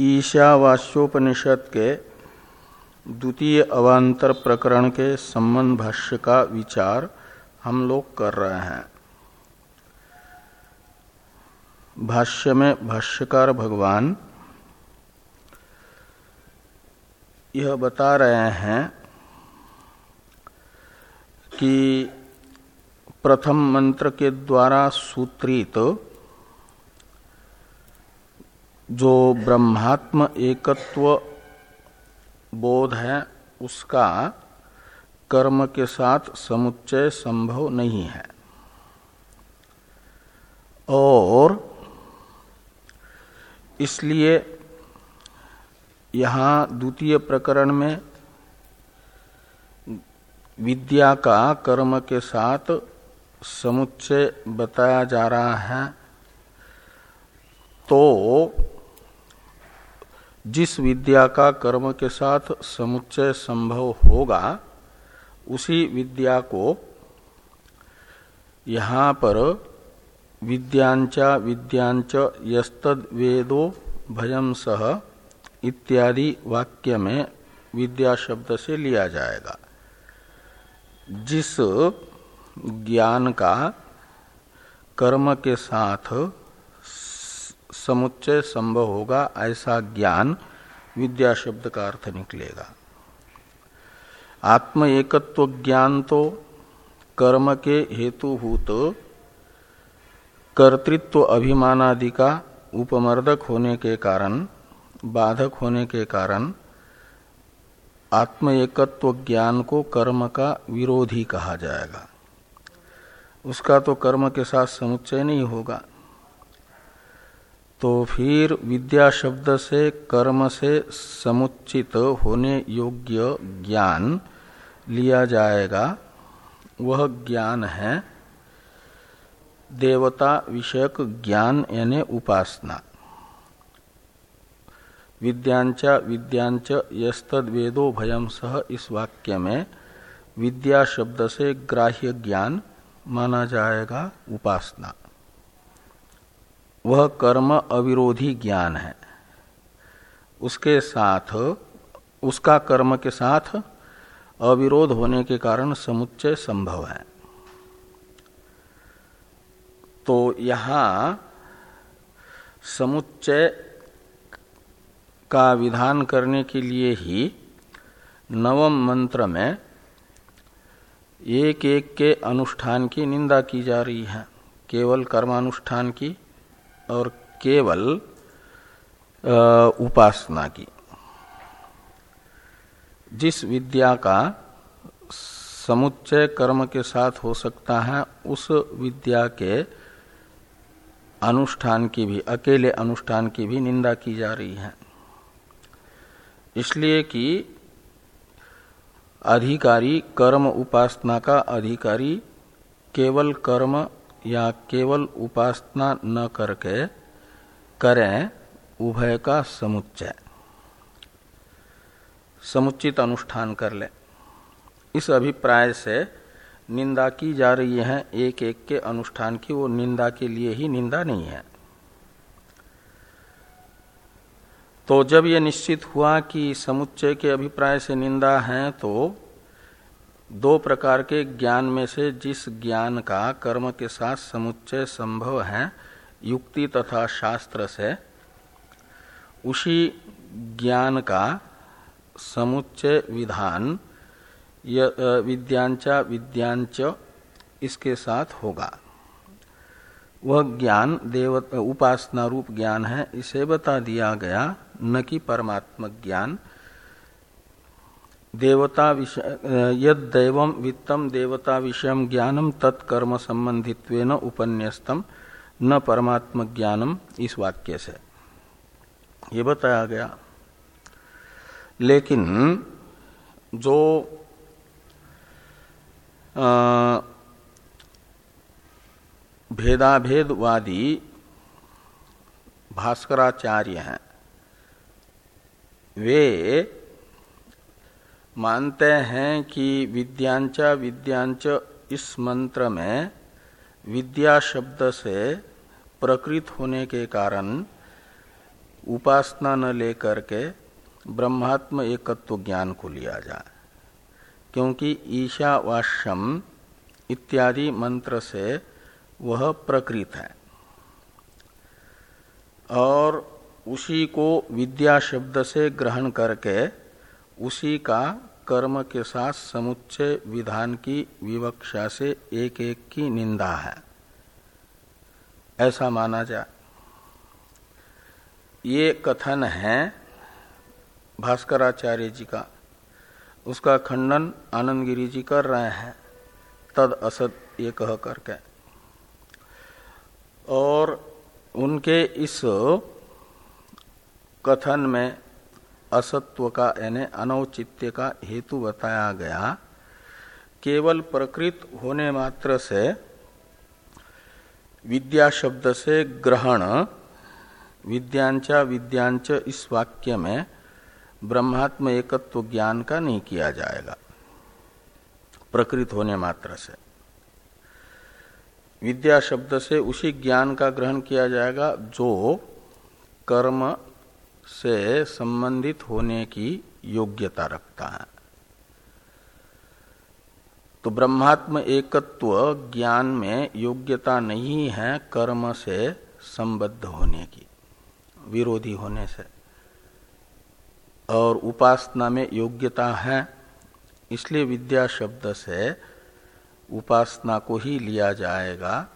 ईशावास्योपनिषद के द्वितीय अवान्तर प्रकरण के संबंध भाष्य का विचार हम लोग कर रहे हैं। भाष्य में भाष्यकार भगवान यह बता रहे हैं कि प्रथम मंत्र के द्वारा सूत्रित तो जो ब्रह्मात्म एकत्व बोध है, उसका कर्म के साथ समुच्चय संभव नहीं है। और इसलिए यहाँ द्वितीय प्रकरण में विद्या का कर्म के साथ समुच्चय बताया जा रहा है तो जिस विद्या का कर्म के साथ समुच्चय संभव होगा, उसी विद्या को यहाँ पर विद्यांचा विद्यांच यस्तद वेदो भयम सह इत्यादि वाक्य में विद्या शब्द से लिया जाएगा। जिस ज्ञान का कर्म के साथ समुच्चय संभव होगा, ऐसा ज्ञान विद्या शब्द का अर्थ निकलेगा। आत्म एकत्व ज्ञान तो कर्म के हेतुभूत, कर्तृत्व अभिमानादि का उपमर्दक होने के कारण, बाधक होने के कारण, आत्म एकत्व ज्ञान को कर्म का विरोधी कहा जाएगा। उसका तो कर्म के साथ समुच्चय नहीं होगा। तो फिर विद्या शब्द से कर्म से समुचित होने योग्य ज्ञान लिया जाएगा। वह ज्ञान है देवता विषयक ज्ञान यानी उपासना। विद्यांचा विद्यांच यस्तद वेदो भयम सह इस वाक्य में विद्या शब्द से ग्राह्य ज्ञान माना जाएगा उपासना। वह कर्म अविरोधी ज्ञान है। उसके साथ, उसका कर्म के साथ अविरोध होने के कारण समुच्चय संभव है। तो यहाँ समुच्चय का विधान करने के लिए ही नवम मंत्र में एक एक के अनुष्ठान की निंदा की जा रही है। केवल कर्मानुष्ठान की और केवल उपासना की। जिस विद्या का समुच्चय कर्म के साथ हो सकता है, उस विद्या के अनुष्ठान की भी, अकेले अनुष्ठान की भी निंदा की जा रही है। इसलिए कि अधिकारी कर्म उपासना का अधिकारी केवल कर्म या केवल उपासना न करके करें, उभय का समुच्चय। समुचित अनुष्ठान कर ले। इस अभिप्राय से निंदा की जा रही है एक एक के अनुष्ठान की, वो निंदा के लिए ही निंदा नहीं है। तो जब ये निश्चित हुआ कि समुच्चय के अभिप्राय से निंदा है तो दो प्रकार के ज्ञान में से जिस ज्ञान का कर्म के साथ समुच्चय संभव है, युक्ति तथा शास्त्र से, उसी ज्ञान का समुच्चय विधान विद्यांचा विद्यांच इसके साथ होगा। वह ज्ञान देव उपासना रूप ज्ञान है, इसे बता दिया गया न कि परमात्म ज्ञान। देवता विषय यद दैवम वित्तम देवता विषय ज्ञानम तत्कर्म संबंधित्व उपन्यस्तम न परमात्म ज्ञानम इस वाक्य से। ये बताया गया। लेकिन, जो भेदाभेदवादी भास्कराचार्य हैं, वे मानते हैं कि विद्यांचा, विद्यांच इस मंत्र में विद्या शब्द से प्रकृत होने के कारण उपासना न लेकर के ब्रह्मात्म एकत्व ज्ञान को लिया जाए। क्योंकि ईशावाश्यम इत्यादि मंत्र से वह प्रकृत है। और उसी को विद्या शब्द से ग्रहण करके उसी का कर्म के साथ समुच्चय विधान की विवक्षा से एक एक की निंदा है। ऐसा माना जाए ये कथन है भास्कराचार्य जी का। उसका खंडन आनंद गिरी जी कर रहे हैं। तद असत ये कह करके। और उनके इस कथन में असत्व का, यानी अनौचित्य का हेतु बताया गया। केवल प्रकृत होने मात्र से, विद्या शब्द से ग्रहण, विद्यांचा विद्यांच इस वाक्य में ब्रह्मात्म एकत्व ज्ञान का नहीं किया जाएगा। प्रकृत होने मात्र से। विद्या शब्द से उसी ज्ञान का ग्रहण किया जाएगा जो कर्म से संबंधित होने की योग्यता रखता है। तो ब्रह्मात्म एकत्व ज्ञान में योग्यता नहीं है कर्म से संबद्ध होने की, विरोधी होने से। और उपासना में योग्यता है, इसलिए विद्या शब्द से उपासना को ही लिया जाएगा,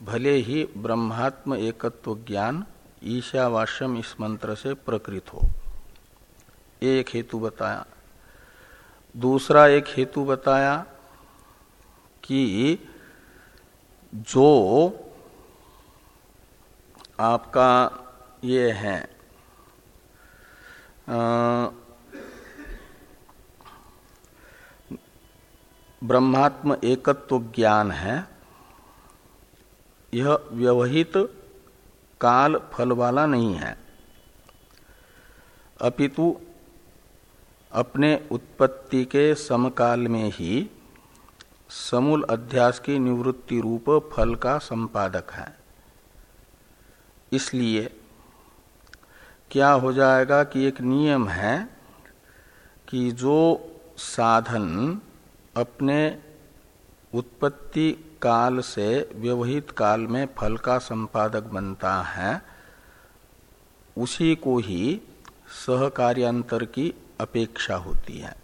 भले ही ब्रह्मात्म एकत्व ज्ञान ईशावाश्यम इस मंत्र से प्रकृत हो। एक हेतु बताया। दूसरा एक हेतु बताया कि जो आपका ये है ब्रह्मात्म एकत्व ज्ञान है, यह व्यवहित काल फल वाला नहीं है। अपितु अपने उत्पत्ति के समकाल में ही समूल अध्यास की निवृत्ति रूप फल का संपादक है। इसलिए क्या हो जाएगा कि एक नियम है कि जो साधन अपने उत्पत्ति काल से व्यवहित काल में फल का संपादक बनता है, उसी को ही सहकार्यांतर की अपेक्षा होती है।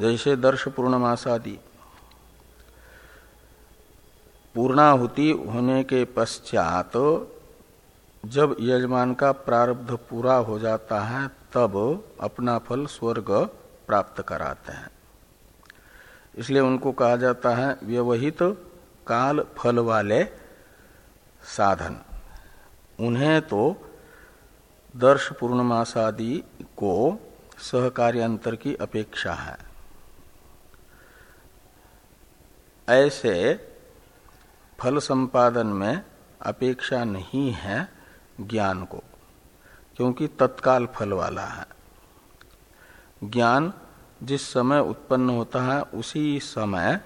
जैसे दर्श पूर्णमासादि। पूर्णाहुति होने के पश्चात जब यजमान का प्रारब्ध पूरा हो जाता है, तब अपना फल स्वर्ग प्राप्त कराते हैं। इसलिए उनको कहा जाता है व्यवहित काल फल वाले साधन। उन्हें तो दर्श पूर्णमासादि को सहकार्यांतर की अपेक्षा है। ऐसे फल संपादन में अपेक्षा नहीं है ज्ञान को, क्योंकि तत्काल फल वाला है। ज्ञान जिस समय उत्पन्न होता है, उसी समय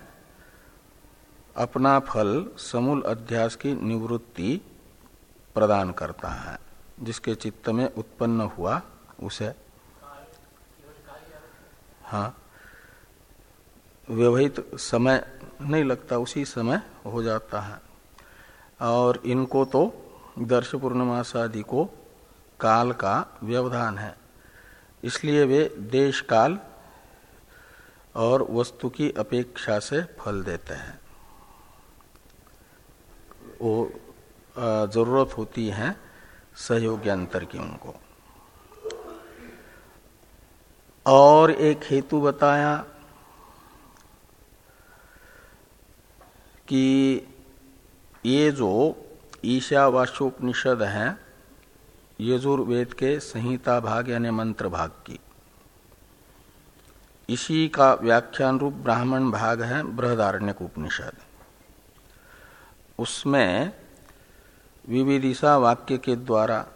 अपना फल समूल अध्यास की निवृत्ति प्रदान करता है। जिसके चित्त में उत्पन्न हुआ, उसे हाँ व्यवहित समय नहीं लगता, उसी समय हो जाता है। और इनको तो दर्श पूर्णमासादि को काल का व्यवधान है। इसलिए वे देश काल और वस्तु की अपेक्षा से फल देते हैं। वो ज़रूरत होती है सहयोग्य अंतर की उनको। और एक हेतु बताया कि ये जो ईशावाशोपनिषद है, यजुर्वेद के संहिता भाग यानी मंत्र भाग की इसी का व्याख्यान रूप ब्राह्मण भाग है बृहदारण्य उपनिषद उसमें विविदिशा वाक्य के द्वारा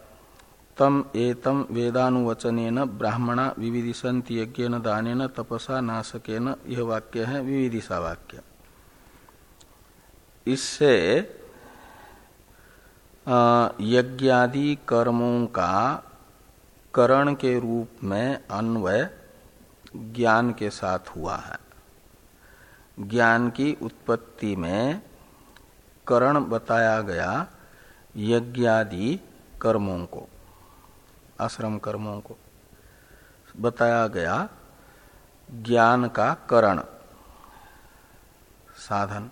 तम एतम वेदानुवचन ब्राह्मणा विविदिशंत दान तपसा नाशकेन यह वाक्य है विविदिशा वाक्य। इससे यज्ञादि कर्मों का करण के रूप में अन्वय ज्ञान के साथ हुआ है। ज्ञान की उत्पत्ति में करण बताया गया यज्ञादि कर्मों को, आश्रम कर्मों को। बताया गया ज्ञान का करण, साधन।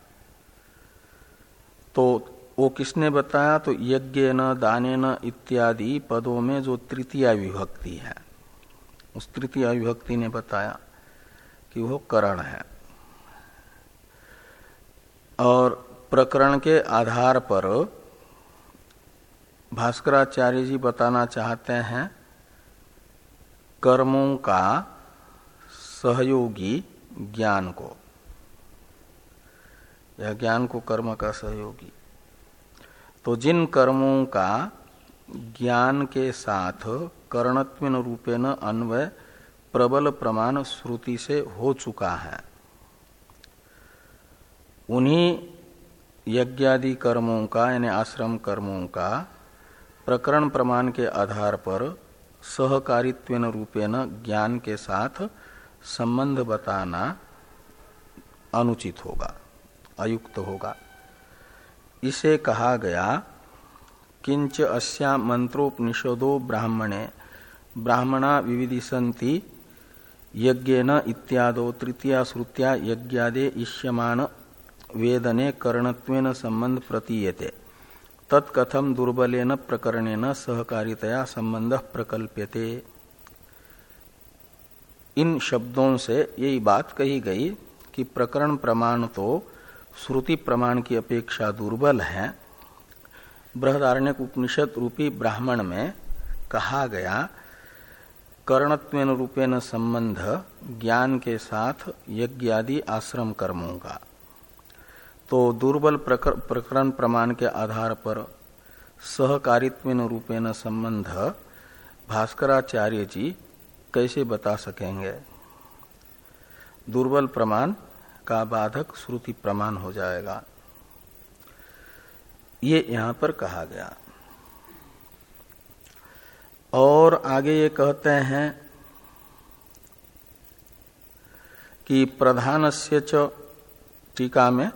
तो वो किसने बताया? तो यज्ञ न, दाने न इत्यादि पदों में जो तृतीय विभक्ति है। उस तृतीय विभक्ति ने बताया कि वो करण है। और प्रकरण के आधार पर भास्कराचार्य जी बताना चाहते हैं, कर्मों का सहयोगी ज्ञान को। या ज्ञान को कर्म का सहयोगी। तो जिन कर्मों का ज्ञान के साथ कर्णत्व रूपेण अन्वय प्रबल प्रमाण श्रुति से हो चुका है। उन्हीं यज्ञादि कर्मों का, यानी आश्रम कर्मों का प्रकरण प्रमाण के आधार पर सहकारित्व रूपेण ज्ञान के साथ संबंध बताना अनुचित होगा, अयुक्त होगा। इसे कहा गया किंच अस्या मंत्रोपनिषदो ब्राह्मणे। ब्राह्मणा विविधिशंति यज्ञेन इत्यादो तृतीया श्रुत्या यज्ञादे इष्यमान वेदने कर्णत्वेन संबंध प्रतीयते। तत्कथम दुर्बलेन प्रकरणेन सहकारितया संबंध प्रकल्प्यते। इन शब्दों से यही बात कही गई कि प्रकरण प्रमाण तो श्रुति प्रमाण की अपेक्षा दुर्बल है। बृहदारण्य उपनिषद रूपी ब्राह्मण में कहा गया कर्णत्व रूपेण संबंध ज्ञान के साथ यज्ञादि आश्रम कर्मों का। तो दुर्बल प्रकरण प्रमाण के आधार पर सहकारित्व रूपेण संबंध भास्कराचार्य जी कैसे बता सकेंगे? दुर्बल प्रमाण का बाधक श्रुति प्रमाण हो जाएगा। ये यहाँ पर कहा गया। और आगे ये कहते हैं कि प्रधान से टीका में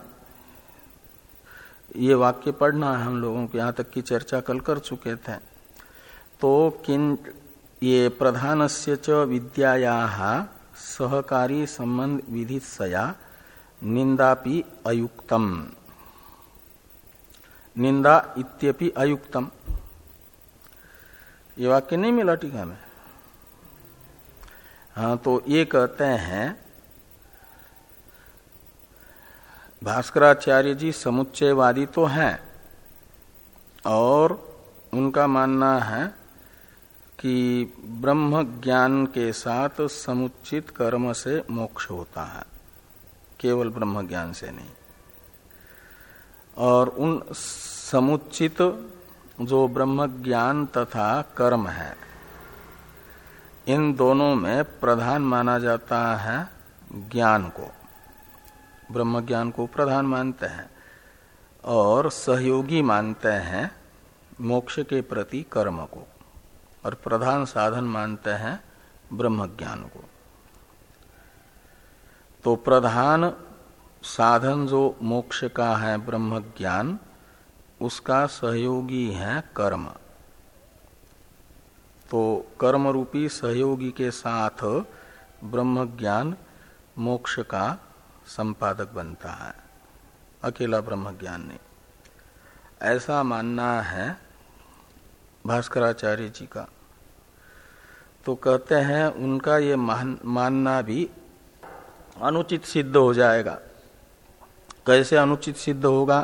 ये वाक्य पढ़ना है हम लोगों को, यहाँ तक की चर्चा कल कर चुके थे। तो किन ये प्रधान से च विद्याया सहकारी संबंध विधित सया निंदापि अयुक्तम। निंदा इत्यपि अयुक्तम। ये वाक्य नहीं मिला टीका में? हाँ तो ये कहते हैं, भास्कराचार्य जी समुच्चयवादी तो हैं, और उनका मानना है कि ब्रह्म ज्ञान के साथ समुचित कर्म से मोक्ष होता है, केवल ब्रह्म ज्ञान से नहीं। और उन समुचित जो ब्रह्म ज्ञान तथा कर्म है, इन दोनों में प्रधान माना जाता है ज्ञान को। ब्रह्म ज्ञान को प्रधान मानते हैं और सहयोगी मानते हैं मोक्ष के प्रति कर्म को, और प्रधान साधन मानते हैं ब्रह्म ज्ञान को। तो प्रधान साधन जो मोक्ष का है ब्रह्म ज्ञान, उसका सहयोगी है कर्म। तो कर्म रूपी सहयोगी के साथ ब्रह्म ज्ञान मोक्ष का संपादक बनता है। अकेला ब्रह्म ज्ञान नहीं। ऐसा मानना है भास्कराचार्य जी का। तो कहते हैं, उनका ये मानना भी अनुचित सिद्ध हो जाएगा। कैसे अनुचित सिद्ध होगा?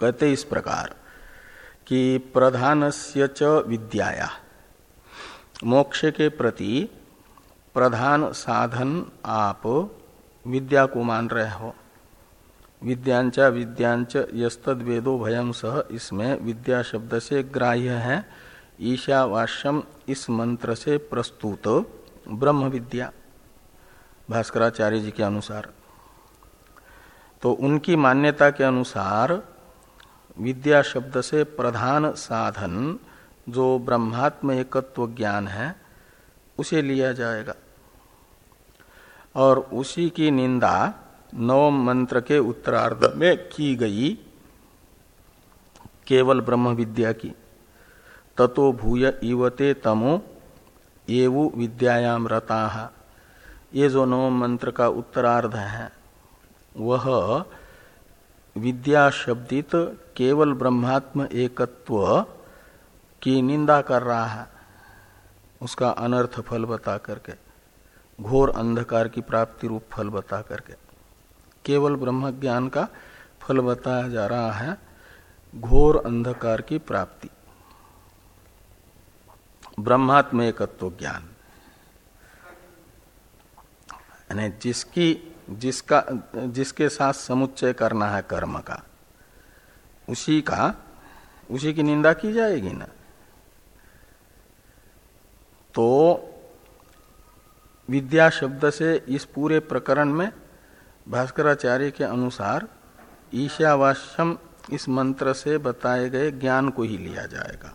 कहते इस प्रकार कि प्रधान से च विद्याया। मोक्ष के प्रति प्रधान साधन आप विद्या को मान रहे हो। विद्यांचा विद्यांच यस्तद वेदो भयम सह इसमें विद्या शब्द से ग्राह्य है। ईशावाश्यम इस मंत्र से प्रस्तुत ब्रह्म विद्या भास्कराचार्य जी के अनुसार तो उनकी मान्यता के अनुसार विद्या शब्द से प्रधान साधन जो ब्रह्मात्म एकत्व ज्ञान है, उसे लिया जाएगा। और उसी की निंदा नव मंत्र के उत्तरार्ध में की गई, केवल ब्रह्म विद्या की। ततो भूय इवते तमो एवु विद्यायाम रता। ये जो नव मंत्र का उत्तरार्ध है वह विद्या शब्दित केवल ब्रह्मात्म एकत्व की निंदा कर रहा है। उसका अनर्थ फल बता करके, घोर अंधकार की प्राप्ति रूप फल बता करके, केवल ब्रह्म ज्ञान का फल बताया जा रहा है, घोर अंधकार की प्राप्ति। ब्रह्मात्म एकत्व ज्ञान। यानी जिसकी जिसका, जिसके साथ समुच्चय करना है कर्म का, उसी का, उसी की निंदा की जाएगी ना? तो विद्या शब्द से इस पूरे प्रकरण में भास्कराचार्य के अनुसार ईशावास्यम इस मंत्र से बताए गए ज्ञान को ही लिया जाएगा।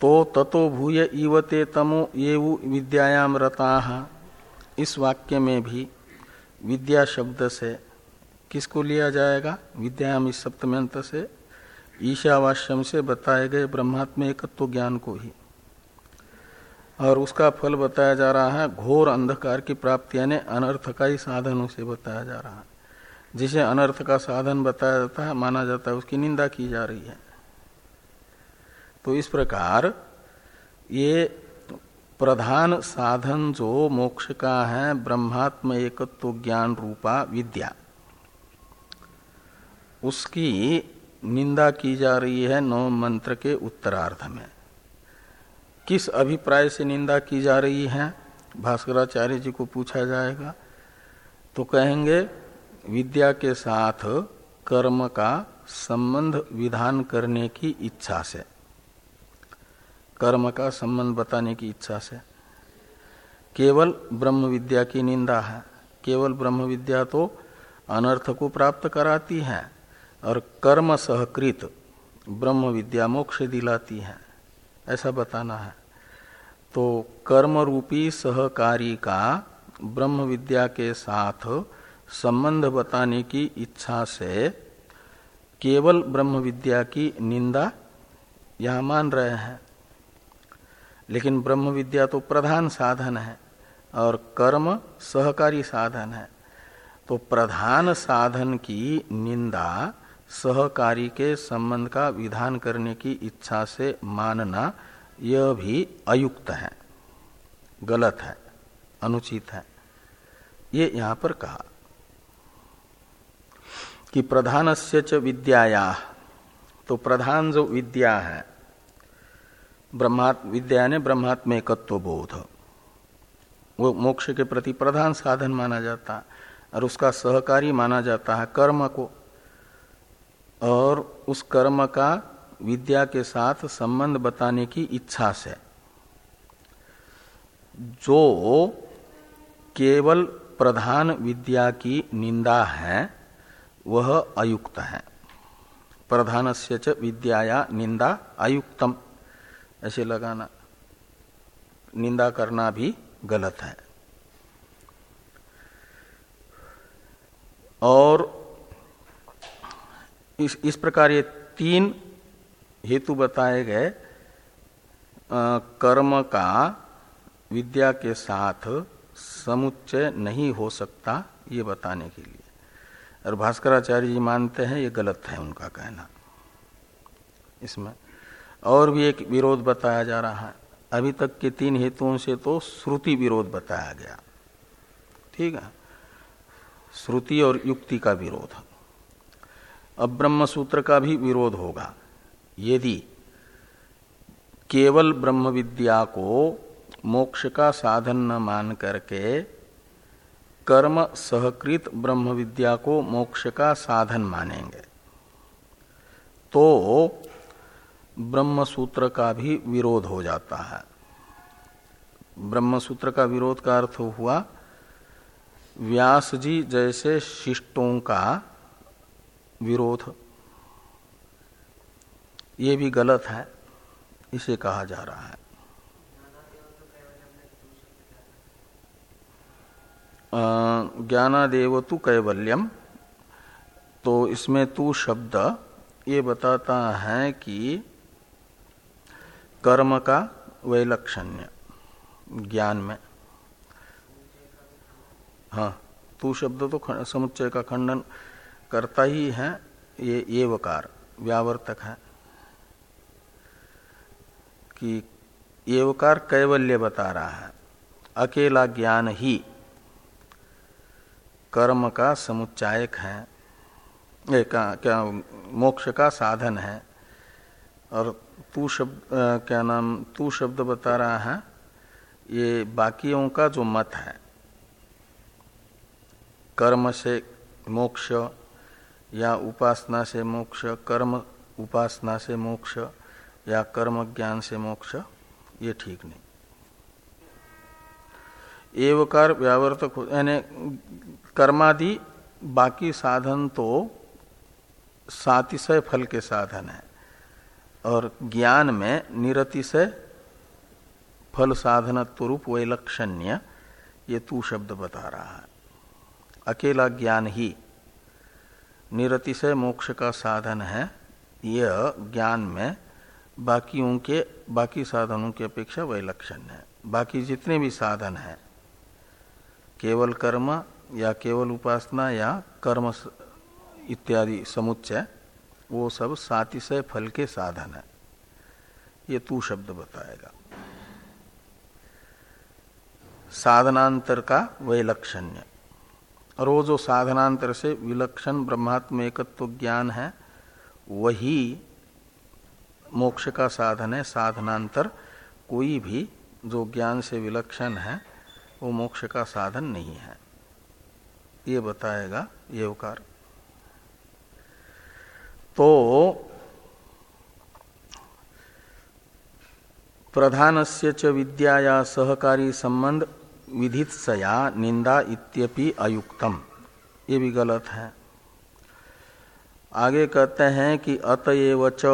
तो ततो भूय इवते तमो ये विद्यायाम रता। इस वाक्य में भी विद्या शब्द से किसको लिया जाएगा? विद्यायाम इस सप्तम्यंत से ईशावाश्यम से बताए गए ब्रह्मात्म एकत्व ज्ञान को ही। और उसका फल बताया जा रहा है, घोर अंधकार की प्राप्ति, यानी अनर्थ का ही साधन उसे बताया जा रहा है। जिसे अनर्थ का साधन बताया जाता है, माना जाता है उसकी निंदा की जा रही है। तो इस प्रकार ये प्रधान साधन जो मोक्ष का है, ब्रह्मात्म एकत्व ज्ञान रूपा विद्या। उसकी निंदा की जा रही है नौ मंत्र के उत्तरार्ध में। किस अभिप्राय से निंदा की जा रही है? भास्कराचार्य जी को पूछा जाएगा। तो कहेंगे, विद्या के साथ कर्म का संबंध विधान करने की इच्छा से। कर्म का संबंध बताने की इच्छा से। केवल ब्रह्म विद्या की निंदा है। केवल ब्रह्म विद्या तो अनर्थ को प्राप्त कराती है और कर्म सहकृत ब्रह्म विद्या मोक्ष दिलाती है। ऐसा बताना है। तो कर्म रूपी सहकारी का ब्रह्म विद्या के साथ संबंध बताने की इच्छा से केवल ब्रह्म विद्या की निंदा यहाँ मान रहे हैं। लेकिन ब्रह्म विद्या तो प्रधान साधन है और कर्म सहकारी साधन है। तो प्रधान साधन की निंदा सहकारी के संबंध का विधान करने की इच्छा से मानना, यह भी अयुक्त है, गलत है, अनुचित है। ये यहाँ पर कहा कि प्रधान से च विद्याया तो प्रधान जो विद्या है ब्रह्मात्म विद्या ने ब्रह्मात्म एकत्व बोध। वो मोक्ष के प्रति प्रधान साधन माना जाता है, और उसका सहकारी माना जाता है कर्म को। और उस कर्म का विद्या के साथ संबंध बताने की इच्छा से। जो केवल प्रधान विद्या की निंदा है, वह अयुक्त है। प्रधान से च विद्याया निंदा अयुक्तम। ऐसे लगाना। निंदा करना भी गलत है। और इस इस प्रकार ये तीन हेतु बताए गए कर्म का विद्या के साथ समुच्चय नहीं हो सकता ये बताने के लिए। और भास्कराचार्य जी मानते हैं ये गलत है उनका कहना। इसमें और भी एक विरोध बताया जा रहा है। अभी तक के तीन हेतुओं से तो श्रुति विरोध बताया गया। ठीक है? श्रुति और युक्ति का विरोध। अब ब्रह्म सूत्र का भी विरोध होगा। यदि केवल ब्रह्म विद्या को मोक्ष का साधन न मान करके कर्म सहकृत ब्रह्म विद्या को मोक्ष का साधन मानेंगे तो ब्रह्म सूत्र का भी विरोध हो जाता है। ब्रह्म सूत्र का विरोध का अर्थ हुआ, व्यास जी जैसे शिष्टों का विरोध। ये भी गलत है, इसे कहा जा रहा है। ज्ञानादेव तु कैवल्यम तो इसमें तू शब्द, ये बताता है कि कर्म का वैलक्षण्य, ज्ञान में। हाँ तू शब्द तो समुच्चय का खंडन करता ही है, ये ये वकार, व्यावर्तक है। कि ये वकार कैवल्य बता रहा है, अकेला ज्ञान ही कर्म का समुच्चायक है क्या क्या, मोक्ष का साधन है, और तू शब्द क्या नाम, तू शब्द बता रहा है, ये बाकियों का जो मत है, कर्म से मोक्ष या उपासना से मोक्ष, कर्म उपासना से मोक्ष या कर्म ज्ञान से मोक्ष, ये ठीक नहीं। एवकार व्यावर्तक यानी कर्मादि बाकी साधन तो सातिशय फल के साधन है। और ज्ञान में निरतिशय फल साधनत्व रूप वैलक्षण्य, ये तू शब्द बता रहा है। अकेला ज्ञान ही निरतिशय मोक्ष का साधन है यह ज्ञान में बाकियों के, बाकी साधनों की अपेक्षा वैलक्षण्य है। बाकी जितने भी साधन हैं, केवल कर्म या केवल उपासना या कर्म इत्यादि समुच्चय वो सब सातिशय फल के साधन है। ये तू शब्द बताएगा। साधनांतर का वैलक्षण्य। और वो जो साधनांतर से विलक्षण ब्रह्मात्म एकत्व ज्ञान है, वही मोक्ष का साधन है, साधनांतर। कोई भी जो ज्ञान से विलक्षण है, वो मोक्ष का साधन नहीं है। ये बताएगा ये उकार तो प्रधान से च विद्या सहकारी संबंध विधित सया निंदा इत्यपि अयुक्तम। ये भी गलत है। आगे कहते हैं कि अतएव च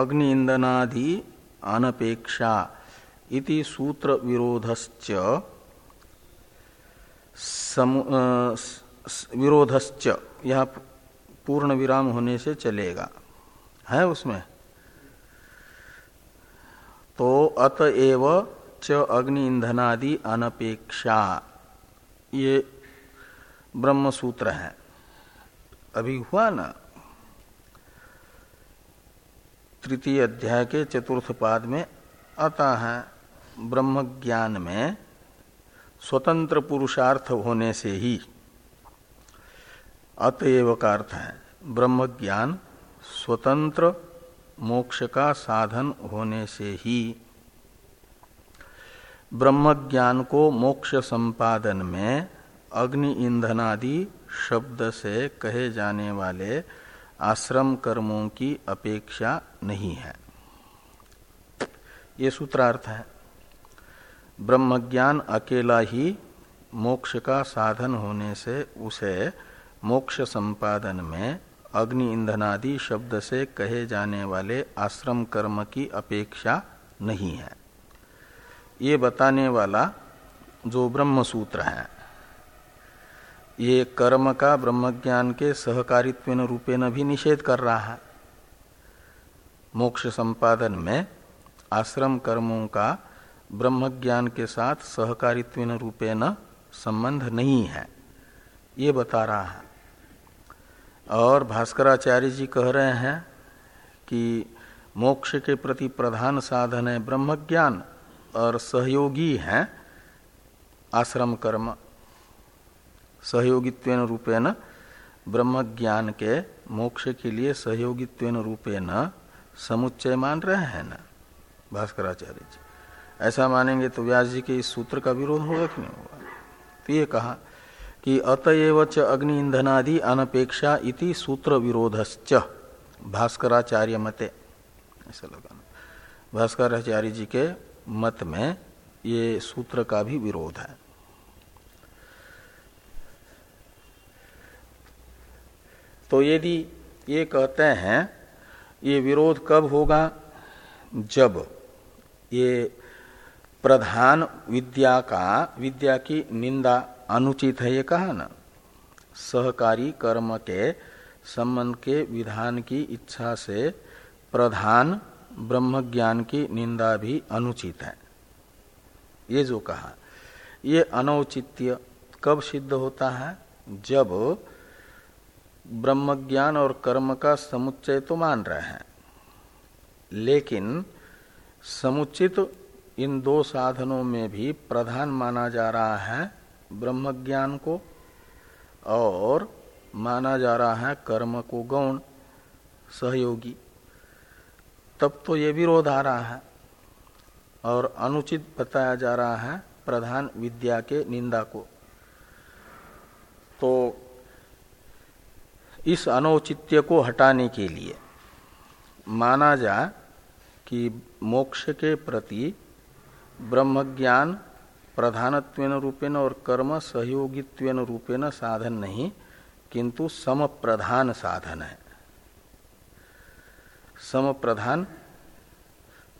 अग्नि इंदनादि अनपेक्षा इति सूत्र विरोधश्च विरोधश्च। यह पूर्ण विराम होने से चलेगा। है उसमें? तो अतएव च अग्नि ईंधनादि अनपेक्षा। ये ब्रह्म सूत्र है। अभी हुआ ना? तृतीय अध्याय के चतुर्थ पाद में आता है ब्रह्म ज्ञान में स्वतंत्र पुरुषार्थ होने से ही अतएव का अर्थ है, ब्रह्म ज्ञान स्वतंत्र मोक्ष का साधन होने से ही ब्रह्म ज्ञान को मोक्ष संपादन में अग्नि ईंधनादि शब्द से कहे जाने वाले आश्रम कर्मों की अपेक्षा नहीं है। ये सूत्रार्थ है। ब्रह्म ज्ञान अकेला ही मोक्ष का साधन होने से उसे मोक्ष संपादन में अग्नि ईंधनादि शब्द से कहे जाने वाले आश्रम कर्म की अपेक्षा नहीं है। ये बताने वाला जो ब्रह्म सूत्र है, ये कर्म का ब्रह्म ज्ञान के सहकारित्व रूपेण भी निषेध कर रहा है। मोक्ष संपादन में आश्रम कर्मों का ब्रह्म ज्ञान के साथ सहकारित्व रूपेण संबंध नहीं है, ये बता रहा है। और भास्कराचार्य जी कह रहे हैं कि मोक्ष के प्रति प्रधान साधन है ब्रह्म ज्ञान और सहयोगी है आश्रम कर्म। सहयोगित्व रूपेण ब्रह्म ज्ञान के मोक्ष के लिए सहयोगित्व रूपेण समुच्चय मान रहे हैं ना भास्कराचार्य जी। ऐसा मानेंगे तो व्यास जी के इस सूत्र का विरोध होगा कि नहीं होगा? तो ये कहा कि अतएव च अग्नि ईंधनादि अनपेक्षा इति सूत्र विरोधश्च भास्कराचार्य मते ऐसा लगाना। भास्कराचार्य जी के मत में ये सूत्र का भी विरोध है। तो यदि ये कहते हैं, ये विरोध कब होगा? जब ये प्रधान विद्या का, विद्या की निंदा अनुचित है ये कहा ना? सहकारी कर्म के संबंध के विधान की इच्छा से प्रधान ब्रह्म ज्ञान की निंदा भी अनुचित है। ये जो कहा, ये अनौचित्य कब सिद्ध होता है? जब ब्रह्म ज्ञान और कर्म का समुच्चय तो मान रहे हैं, लेकिन समुचित इन दो साधनों में भी प्रधान माना जा रहा है ब्रह्म ज्ञान को और माना जा रहा है कर्म को गौण, सहयोगी। तब तो ये विरोध आ रहा है और अनुचित बताया जा रहा है प्रधान विद्या के निंदा को। तो इस अनौचित्य को हटाने के लिए माना जा कि मोक्ष के प्रति ब्रह्म ज्ञान प्रधानत्वेन रूपेण और कर्म सहयोगित्वेन रूपेण साधन नहीं, किंतु सम प्रधान साधन है। सम प्रधान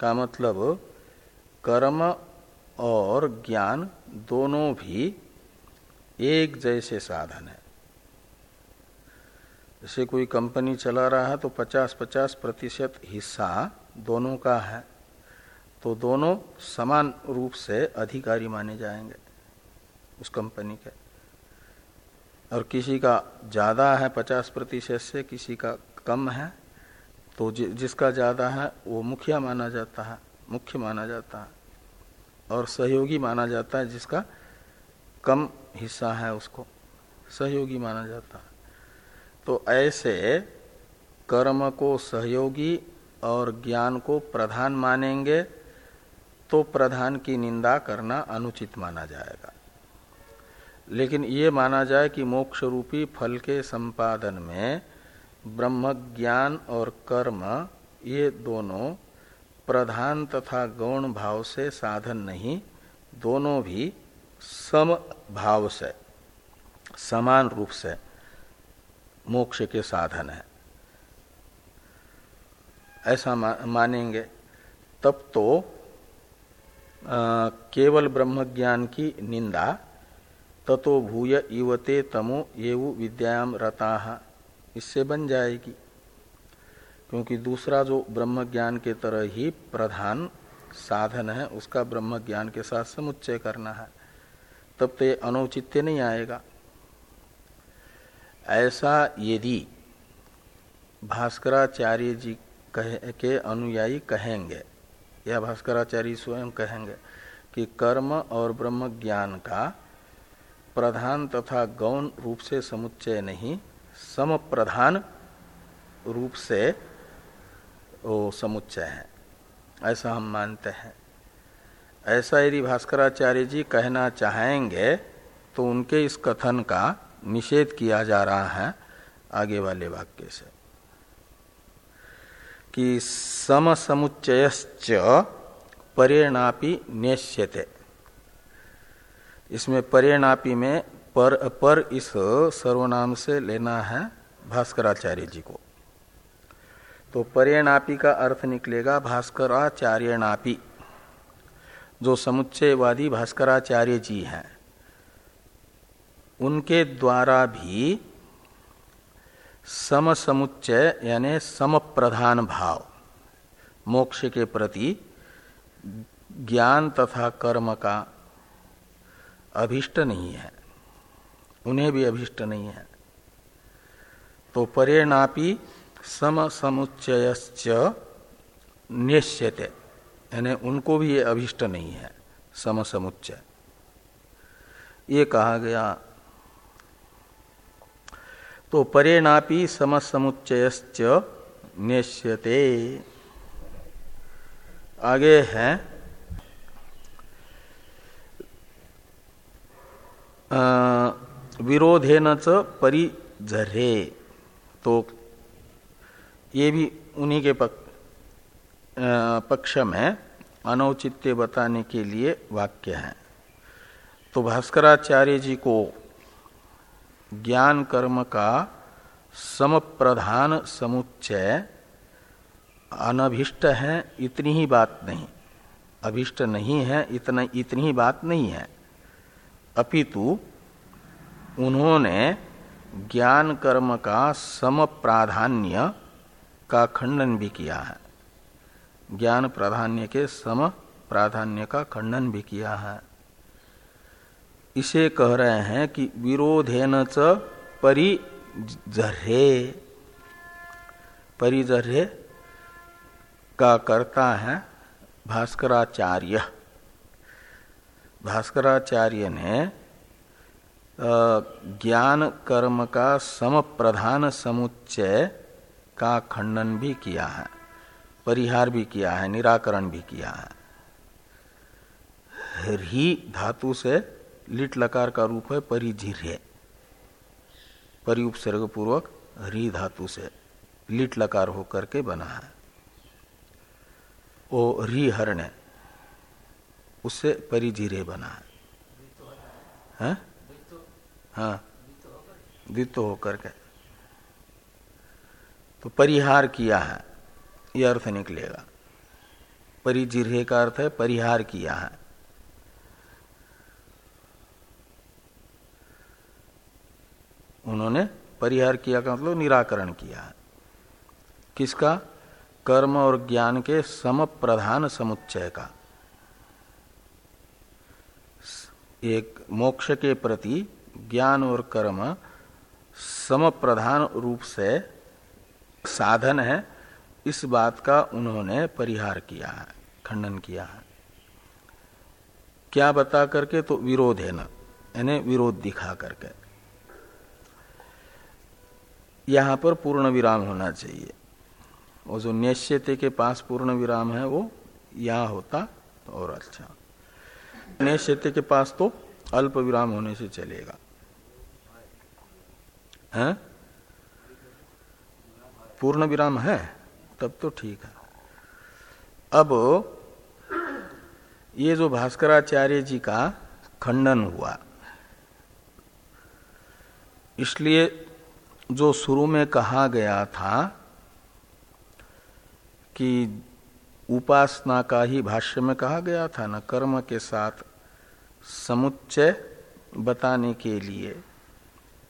का मतलब कर्म और ज्ञान दोनों भी एक जैसे साधन है। जैसे कोई कंपनी चला रहा है तो 50-50 प्रतिशत हिस्सा दोनों का है। तो दोनों समान रूप से अधिकारी माने जाएँगे उस कंपनी के। और किसी का ज़्यादा है 50 प्रतिशत से, किसी का कम है तो जिसका ज़्यादा है वो मुखिया माना जाता है, मुख्य माना जाता है, और सहयोगी माना जाता है जिसका कम हिस्सा है उसको, सहयोगी माना जाता है। तो ऐसे कर्म को सहयोगी और ज्ञान को प्रधान मानेंगे तो प्रधान की निंदा करना अनुचित माना जाएगा। लेकिन ये माना जाए कि मोक्ष रूपी फल के संपादन में ब्रह्म, ज्ञान और कर्म, ये दोनों प्रधान तथा गौण भाव से साधन नहीं, दोनों भी सम भाव से, समान रूप से मोक्ष के साधन है। ऐसा मानेंगे, तब तो केवल ब्रह्म ज्ञान की निंदा ततो भूय इवते तमो येव विद्याम रता। इससे बन जाएगी। क्योंकि दूसरा जो ब्रह्म ज्ञान के तरह ही प्रधान साधन है उसका ब्रह्म ज्ञान के साथ समुच्चय करना है। तब तो ये अनौचित्य नहीं आएगा। ऐसा यदि भास्कराचार्य जी कहे, के अनुयायी कहेंगे या भास्कराचार्य स्वयं कहेंगे कि कर्म और ब्रह्म ज्ञान का प्रधान तथा गौण रूप से समुच्चय नहीं सम प्रधान रूप से वो समुच्चय है। ऐसा हम मानते हैं। ऐसा यदि भास्कराचार्य जी कहना चाहेंगे तो उनके इस कथन का निषेध किया जा रहा है आगे वाले वाक्य से। कि सम समुच्चयश्च परिणापी नेश्यते इसमें परिणापी में पर पर इस सर्वनाम से लेना है भास्कराचार्य जी को। तो परिणापी का अर्थ निकलेगा भास्कराचार्यनापी जो समुच्चयवादी भास्कराचार्य जी हैं, उनके द्वारा भी सम समुच्चय यानी सम प्रधान भाव। मोक्ष के प्रति ज्ञान तथा कर्म का अभिष्ट नहीं है। उन्हें भी अभिष्ट नहीं है। तो परिणापी सम समुच्चयश्च निश्चयते यानी उनको भी ये अभिष्ट नहीं है सम समुच्चय ये कहा गया तो परेणापि समसमुच्चयश्च नेश्यते आगे है। विरोधेन च परिझरे। तो ये भी उन्हीं के पक, पक्ष में अनौचित्य बताने के लिए वाक्य है। तो भास्कराचार्य जी को ज्ञान कर्म का समप्रधान समुच्चय। अनभिष्ट है, इतनी ही बात नहीं। अभिष्ट नहीं है, इतना, इतनी ही बात नहीं है। अपितु, उन्होंने ज्ञान कर्म का सम प्राधान्य का खंडन भी किया है। ज्ञान प्राधान्य के सम प्राधान्य का खंडन भी किया है। इसे कह रहे हैं कि विरोधेन च परिजर्हे। परिजर्हे का करता है भास्कराचार्य। भास्कराचार्य ने ज्ञान कर्म का सम प्रधान समुच्चय का खंडन भी किया है, परिहार भी किया है, निराकरण भी किया है। री धातु से लिट लकार का रूप है परिझिर्य परिउपसर्ग पूर्वक री धातु से लिट लकार होकर के बना है। ओ री हरण उससे परिजीरे बना है, है? हाँ। द्वित होकर के। तो परिहार किया है यह अर्थ निकलेगा। परिजिह्रे का अर्थ है परिहार किया है। उन्होंने परिहार किया का मतलब निराकरण किया। है किसका? कर्म और ज्ञान के सम प्रधान समुच्चय का। एक मोक्ष के प्रति ज्ञान और कर्म सम प्रधान रूप से साधन है, इस बात का उन्होंने परिहार किया है खंडन किया। है क्या बता करके तो विरोध है ना, यानी विरोध दिखा करके। यहाँ पर पूर्ण विराम होना चाहिए। वो जो निश्चित के पास पूर्ण विराम है, वो यहाँ होता तो और अच्छा। निश्चित के पास तो अल्प विराम होने से चलेगा। है? पूर्ण विराम है, तब तो ठीक है। अब ये जो भास्कराचार्य जी का खंडन हुआ, इसलिए जो शुरू में कहा गया था कि उपासना का ही भाष्य में कहा गया था ना, कर्म के साथ समुच्चय बताने के लिए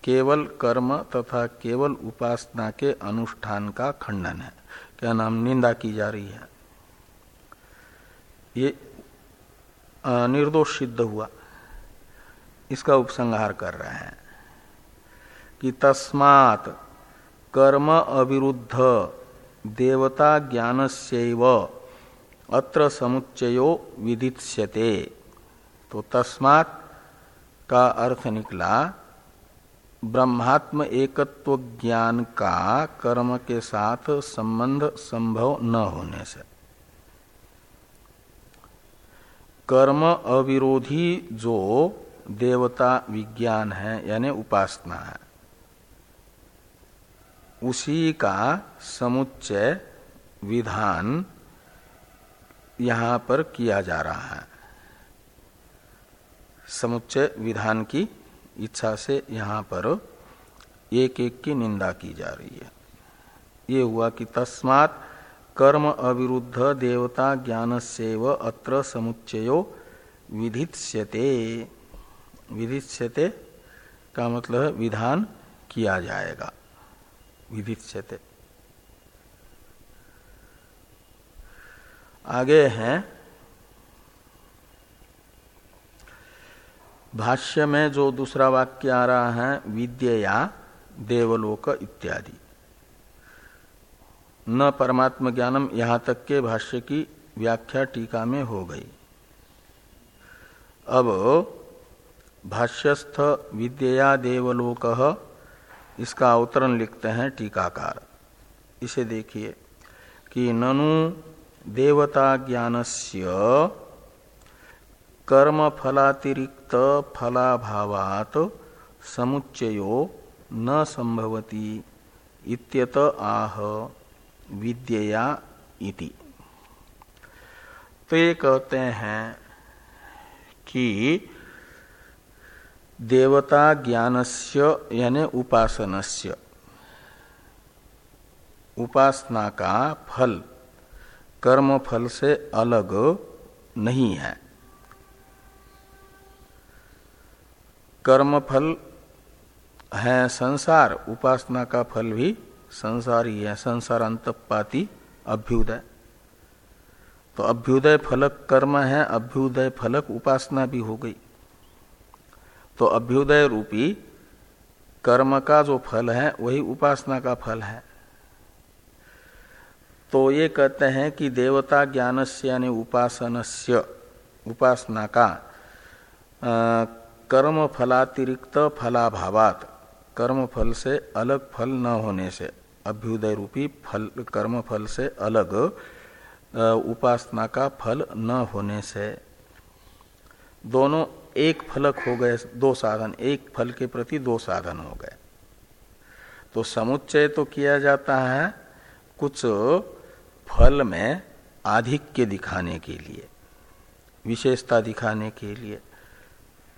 केवल कर्म तथा केवल उपासना के अनुष्ठान का खंडन है। क्या नाम? निंदा की जा रही है। ये निर्दोष सिद्ध हुआ। इसका उपसंहार कर रहे हैं। कि तस्मात कर्म अविरुद्ध देवता ज्ञान से अत्र समुच्चयो विदिश्यते तो तस्मात का अर्थ निकला, ब्रह्मात्म एकत्व ज्ञान का कर्म के साथ संबंध संभव न होने से। कर्म अविरोधी जो देवता विज्ञान है, यानी उपासना है उसी का समुच्चय विधान यहाँ पर किया जा रहा है। समुच्चय विधान की इच्छा से यहाँ पर एक एक की निंदा की जा रही है। ये हुआ कि तस्मात कर्म अविरुद्ध देवता ज्ञान से अत्र समुच्चयो विधित्स्यते विधित्स्यते का मतलब विधान किया जाएगा। विधित्स्यते आगे हैं। भाष्य में जो दूसरा वाक्य आ रहा है विद्या देवलोक इत्यादि। न परमात्म ज्ञानम यहाँ तक के भाष्य की व्याख्या टीका में हो गई। अब भाष्यस्थ विद्या देवलोक इसका अवतरण लिखते हैं टीकाकार। इसे देखिए कि ननु देवता ज्ञानस्य कर्म फलातिरिक्त फलाभावात समुच्चयो न संभवती इत्यत आह विद्या इति। तो ये कहते हैं कि देवता ज्ञानस्य यानी उपासनस्य। उपासना का फल कर्म फल से अलग नहीं है। कर्म फल है संसार उपासना का फल भी संसार ही है संसार अंतपाती अभ्युदय। तो अभ्युदय फलक कर्म है, अभ्युदय फलक उपासना भी हो गई। तो अभ्युदय रूपी कर्म का जो फल है, वही उपासना का फल है। तो ये कहते हैं कि देवता ज्ञान से यानी उपासन से उपासना का कर्म फलातिरिक्त फलाभावात। कर्म फल से अलग फल न होने से, अभ्युदय रूपी फल, कर्म फल से अलग उपासना का फल न होने से। दोनों एक फलक हो गए दो साधन, एक फल के प्रति दो साधन हो गए। तो समुच्चय तो किया जाता है कुछ फल में आधिक्य दिखाने के लिए, विशेषता दिखाने के लिए,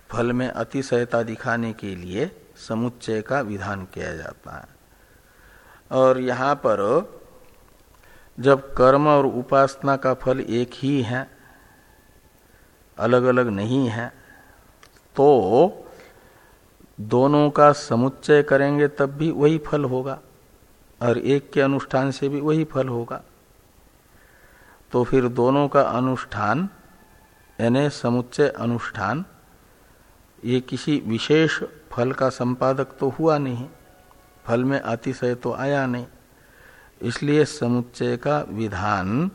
फल में अतिशयता दिखाने के लिए समुच्चय का विधान किया जाता है। और यहाँ पर जब कर्म और उपासना का फल एक ही है अलग अलग नहीं है तो दोनों का समुच्चय करेंगे तब भी वही फल होगा, और एक के अनुष्ठान से भी वही फल होगा। तो फिर दोनों का अनुष्ठान, यानी समुच्चय अनुष्ठान, ये किसी विशेष फल का संपादक तो हुआ नहीं, फल में अतिशय तो आया नहीं। इसलिए समुच्चय का विधान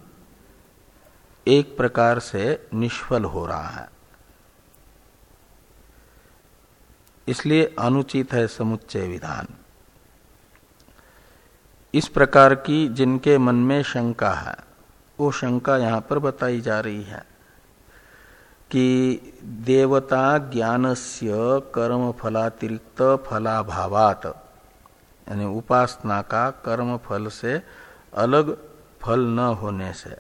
एक प्रकार से निष्फल हो रहा है। इसलिए अनुचित है समुच्चय विधान। इस प्रकार की जिनके मन में शंका है, वो शंका यहाँ पर बताई जा रही है कि देवता ज्ञानस्य कर्म फलातिरिक्त फलाभावात, यानी उपासना का कर्म फल से अलग फल न होने से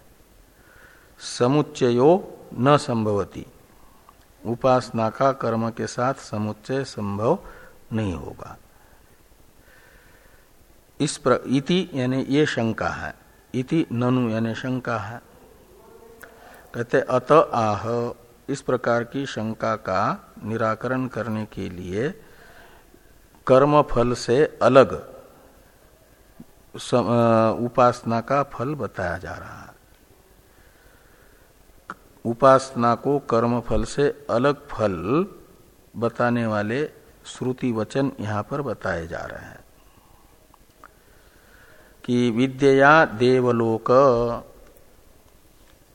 समुच्चयो न संभवती। उपासना का कर्म के साथ समुच्चय संभव नहीं होगा। इस प्र, इति यानी ये शंका है। इति ननु यानी शंका है। कहते, अत आह, इस प्रकार की शंका का निराकरण करने के लिए कर्म फल से अलग उपासना का फल बताया जा रहा है। उपासना को कर्म फल से अलग फल बताने वाले श्रुति वचन यहाँ पर बताए जा रहे हैं कि विद्या देवलोक,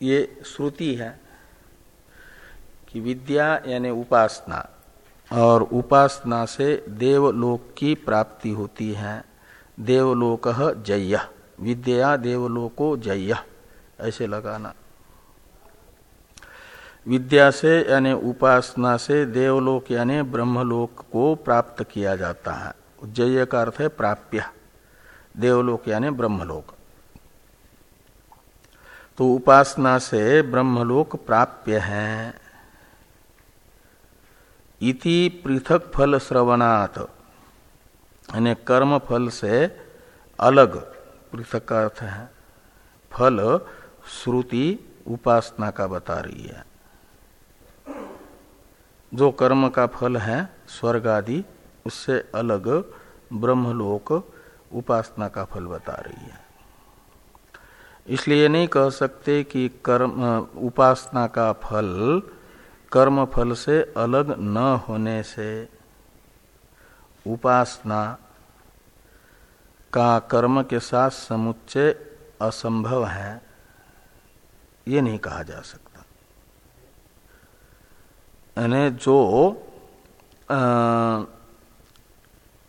ये श्रुति है कि विद्या यानी उपासना और उपासना से देवलोक की प्राप्ति होती है। देवलोक जय विद्या देवलोको जय ऐसे लगाना। विद्या से, यानी उपासना से, देवलोक, यानी ब्रह्मलोक को प्राप्त किया जाता है। जय का अर्थ है प्राप्य। देवलोक, यानी ब्रह्मलोक। तो उपासना से ब्रह्मलोक प्राप्य है। इति पृथक फल श्रवणात्, यानी कर्म फल से अलग। पृथक का अर्थ है फल, श्रुति, उपासना का बता रही है। जो कर्म का फल है, स्वर्ग आदि, उससे अलग ब्रह्मलोक उपासना का फल बता रही है। इसलिए नहीं कह सकते कि कर्म, उपासना का फल कर्म फल से अलग न होने से उपासना का कर्म के साथ समुच्चय असंभव है, ये नहीं कहा जा सकता। यानी जो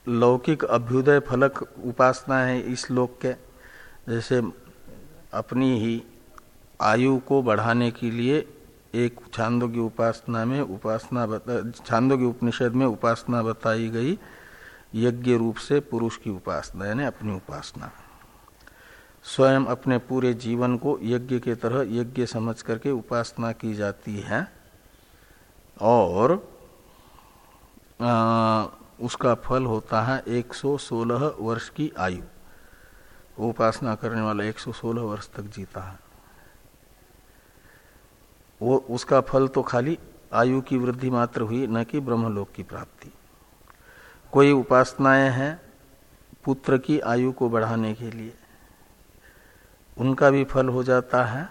लौकिक अभ्युदय फलक उपासना है इस लोक के, जैसे अपनी ही आयु को बढ़ाने के लिए एक छांदो की उपासना में उपासना छांदो की उपनिषद में उपासना बताई गई यज्ञ रूप से पुरुष की उपासना, यानी अपनी उपासना। स्वयं अपने पूरे जीवन को यज्ञ के तरह यज्ञ समझ करके उपासना की जाती है। और आ, उसका फल होता है 116 वर्ष की आयु। वो उपासना करने वाला 116 वर्ष तक जीता है। वो उसका फल तो खाली आयु की वृद्धि मात्र हुई न कि ब्रह्मलोक की प्राप्ति। कोई उपासनाएँ हैं पुत्र की आयु को बढ़ाने के लिए। उनका भी फल हो जाता है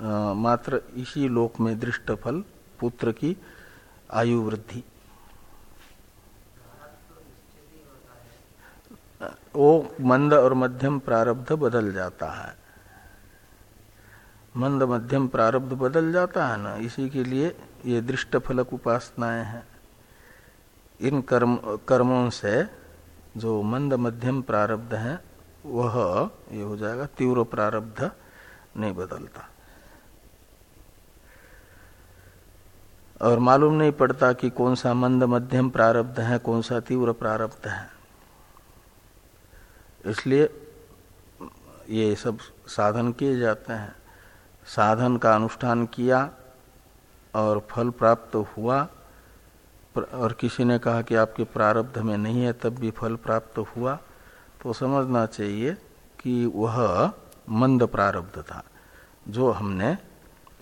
आ, मात्र इसी लोक में दृष्ट फल। पुत्र की आयु वृद्धि। वो मंद और मध्यम प्रारब्ध बदल जाता है। मंद मध्यम प्रारब्ध बदल जाता है ना, इसी के लिए ये दृष्ट फलक उपासनाएँ हैं। इन कर्म, कर्मों से जो मंद मध्यम प्रारब्ध है, वह ये हो जाएगा तीव्र प्रारब्ध नहीं बदलता। और मालूम नहीं पड़ता कि कौन सा मंद मध्यम प्रारब्ध है, कौन सा तीव्र प्रारब्ध है। इसलिए ये सब साधन किए जाते हैं। साधन का अनुष्ठान किया और फल प्राप्त हुआ। और किसी ने कहा कि आपके प्रारब्ध में नहीं है, तब भी फल प्राप्त हुआ। तो समझना चाहिए कि वह मंद प्रारब्ध था। जो हमने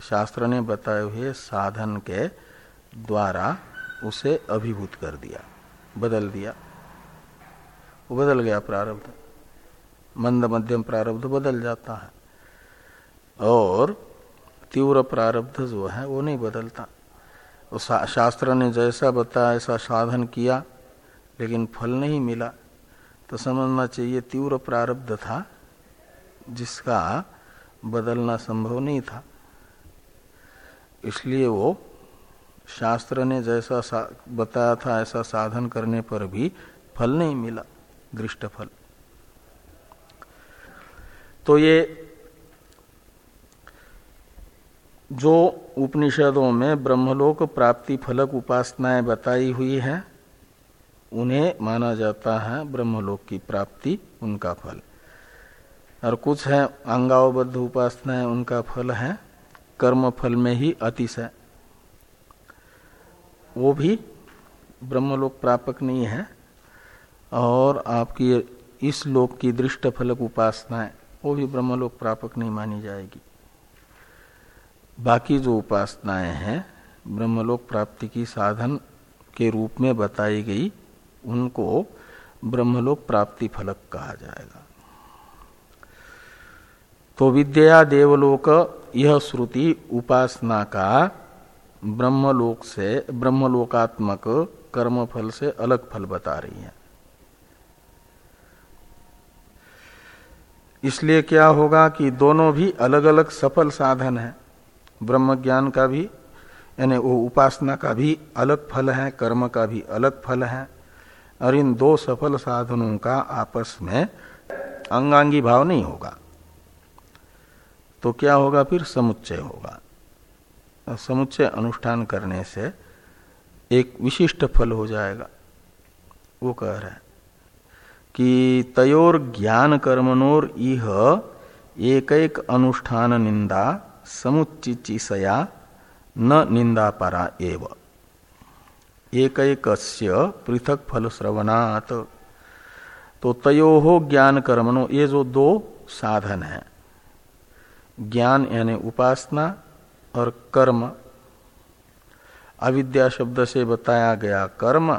शास्त्र ने बताए हुए साधन के द्वारा उसे अभिभूत कर दिया, बदल दिया। वो बदल गया प्रारब्ध। मंद मध्यम प्रारब्ध बदल जाता है। और तीव्र प्रारब्ध जो है, वो नहीं बदलता। तो शास्त्र ने जैसा बताया, ऐसा साधन किया, लेकिन फल नहीं मिला। तो समझना चाहिए, तीव्र प्रारब्ध था, जिसका बदलना संभव नहीं था। इसलिए वो शास्त्र ने जैसा बताया था, ऐसा साधन करने पर भी फल नहीं मिला दृष्ट फल तो ये जो उपनिषदों में ब्रह्मलोक प्राप्ति फलक उपासनाएँ बताई हुई है, उन्हें माना जाता है ब्रह्मलोक की प्राप्ति उनका फल। और कुछ है, अंगावबद्ध उपासनाएँ उनका फल है कर्म फल में ही अतिशय। वो भी ब्रह्मलोक प्रापक नहीं है और आपकी इस लोक की दृष्ट फलक उपासनाएँ, वो भी ब्रह्मलोक प्रापक नहीं मानी जाएगी। बाकी जो उपासनाएँ हैं, ब्रह्मलोक प्राप्ति की साधन के रूप में बताई गई, उनको ब्रह्मलोक प्राप्ति फलक कहा जाएगा। तो विद्या देवलोक यह श्रुति उपासना का ब्रह्मलोक से, ब्रह्मलोकात्मक कर्म फल से अलग फल बता रही है। इसलिए क्या होगा कि दोनों भी अलग अलग सफल साधन है। ब्रह्म ज्ञान का भी, यानी वो उपासना का भी अलग फल है, कर्म का भी अलग फल है, और इन दो सफल साधनों का आपस में अंगांगी भाव नहीं होगा। तो क्या होगा फिर? समुच्चय होगा। समुच्चय अनुष्ठान करने से एक विशिष्ट फल हो जाएगा। वो कह रहा है कि तयोर ज्ञान कर्मनोर इह एक एक अनुष्ठान निंदा समुचिचिसया न निंदा परा एव। एक पृथक फल श्रवणात। तो तयो हो ज्ञान कर्मनो, ये जो दो साधन है, ज्ञान यानी उपासना और कर्म। अविद्या शब्द से बताया गया कर्म,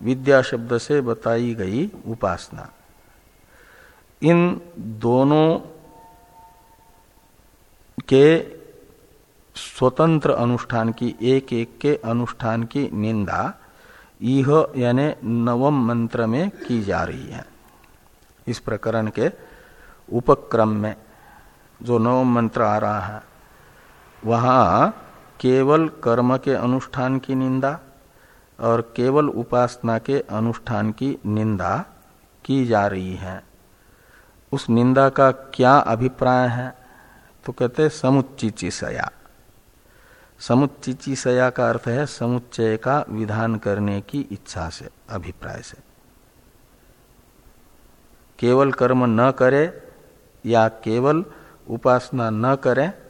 विद्या शब्द से बताई गई उपासना। इन दोनों के स्वतंत्र अनुष्ठान की एक एक के अनुष्ठान की निंदा यह यानी नवम मंत्र में की जा रही है। इस प्रकरण के उपक्रम में जो नवम मंत्र आ रहा है वहाँ केवल कर्म के अनुष्ठान की निंदा और केवल उपासना के अनुष्ठान की निंदा की जा रही है। उस निंदा का क्या अभिप्राय है? तो कहते समुच्चिचिसया समुच्चिचिसया का अर्थ है समुच्चय का विधान करने की इच्छा से, अभिप्राय से। केवल कर्म न करे या केवल उपासना न करे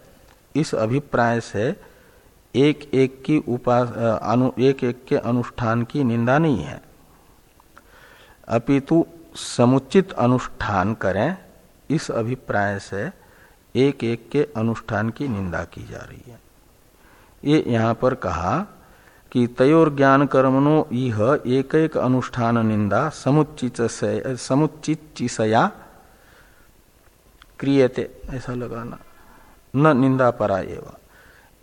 इस अभिप्राय से एक एक की उपास अनु, एक एक के अनुष्ठान की निंदा नहीं है। अपितु समुचित अनुष्ठान करें, इस अभिप्राय से एक एक के अनुष्ठान की निंदा की जा रही है। ये यहाँ पर कहा कि तयोर ज्ञान कर्मणो यह एक एक अनुष्ठान निंदा समुचित समुचित क्रियते, ऐसा लगाना। न निंदा परा एवं।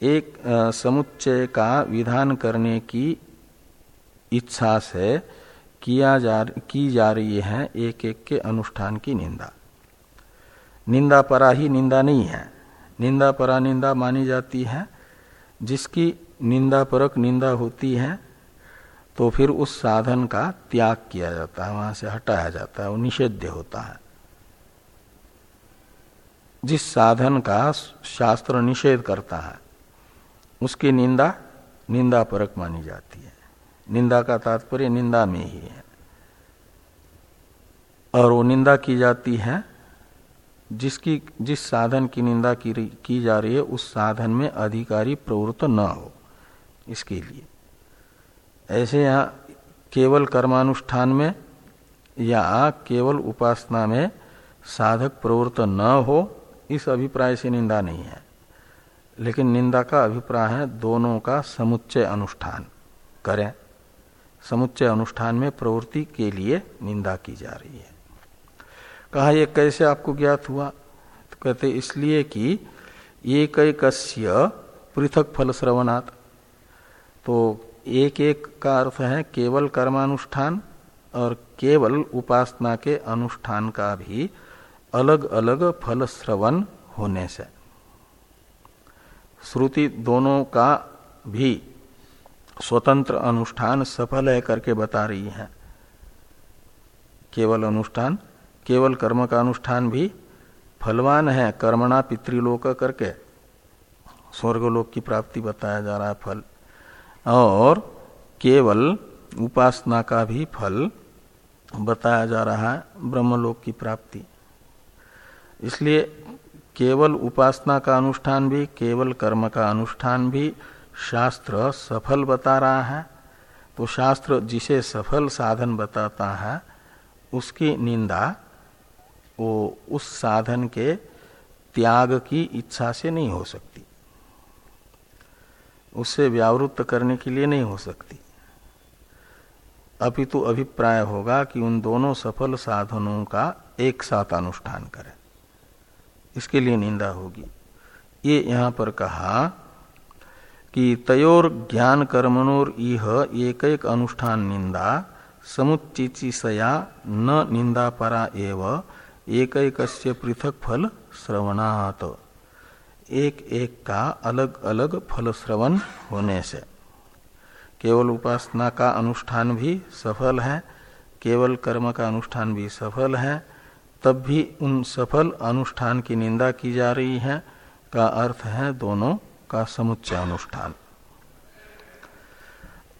एक समुच्चय का विधान करने की इच्छा से किया जा, की जा रही है एक एक के अनुष्ठान की निंदा। निंदा परा ही निंदा नहीं है। निंदा परा निंदा मानी जाती है। जिसकी निंदा परक निंदा होती है तो फिर उस साधन का त्याग किया जाता है, वहाँ से हटाया जाता है, वो निषेध्य होता है। जिस साधन का शास्त्र निषेध करता है उसकी निंदा निंदा परक मानी जाती है। निंदा का तात्पर्य निंदा में ही है। और वो निंदा की जाती है जिसकी जिस साधन की निंदा की, की जा रही है उस साधन में अधिकारी प्रवृत्त न हो इसके लिए। ऐसे यहाँ केवल कर्मानुष्ठान में या केवल उपासना में साधक प्रवृत्त न हो इस अभिप्राय से निंदा नहीं है। लेकिन निंदा का अभिप्राय है दोनों का समुच्चय अनुष्ठान। करें। समुच्चय अनुष्ठान में प्रवृत्ति के लिए निंदा की जा रही है। कहा, यह कैसे आपको ज्ञात हुआ? तो कहते, इसलिए कि एक एक पृथक फल श्रवणात् तो एक एक का अर्थ है केवल कर्मानुष्ठान और केवल उपासना के अनुष्ठान का भी अलग अलग फल श्रवण होने से। श्रुति दोनों का भी स्वतंत्र अनुष्ठान सफल है करके बता रही है। केवल अनुष्ठान, केवल कर्म का अनुष्ठान भी फलवान है, कर्मणा पितृलोक करके। स्वर्गलोक की प्राप्ति बताया जा रहा है फल। और केवल उपासना का भी फल बताया जा रहा है, ब्रह्मलोक की प्राप्ति। इसलिए केवल उपासना का अनुष्ठान भी, केवल कर्म का अनुष्ठान भी शास्त्र सफल बता रहा है। तो शास्त्र जिसे सफल साधन बताता है, उसकी निंदा, वो उस साधन के त्याग की इच्छा से नहीं हो सकती। उससे व्यावृत्त करने के लिए नहीं हो सकती। अपितु अभिप्राय होगा कि उन दोनों सफल साधनों का एक साथ अनुष्ठान करें। इसके लिए निंदा होगी। ये यहाँ पर कहा कि तयोर ज्ञान कर्मणोर इह एक एक अनुष्ठान निंदा समुचिचिसया न निंदा परा एव एक पृथक फल श्रवणात। एक एक का अलग अलग फल श्रवण होने से। केवल उपासना का अनुष्ठान भी सफल है, केवल कर्म का अनुष्ठान भी सफल है तब भी उन सफल अनुष्ठान की निंदा की जा रही है, का अर्थ है दोनों का समुच्चय अनुष्ठान।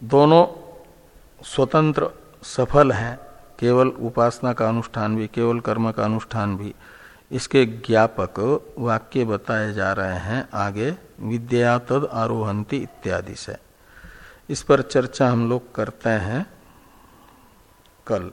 दोनों स्वतंत्र सफल है, केवल उपासना का अनुष्ठान भी, केवल कर्म का अनुष्ठान भी। इसके ज्ञापक वाक्य बताए जा रहे हैं, आगे विद्या तद आरोहंती इत्यादि से। इस पर चर्चा हम लोग करते हैं कल।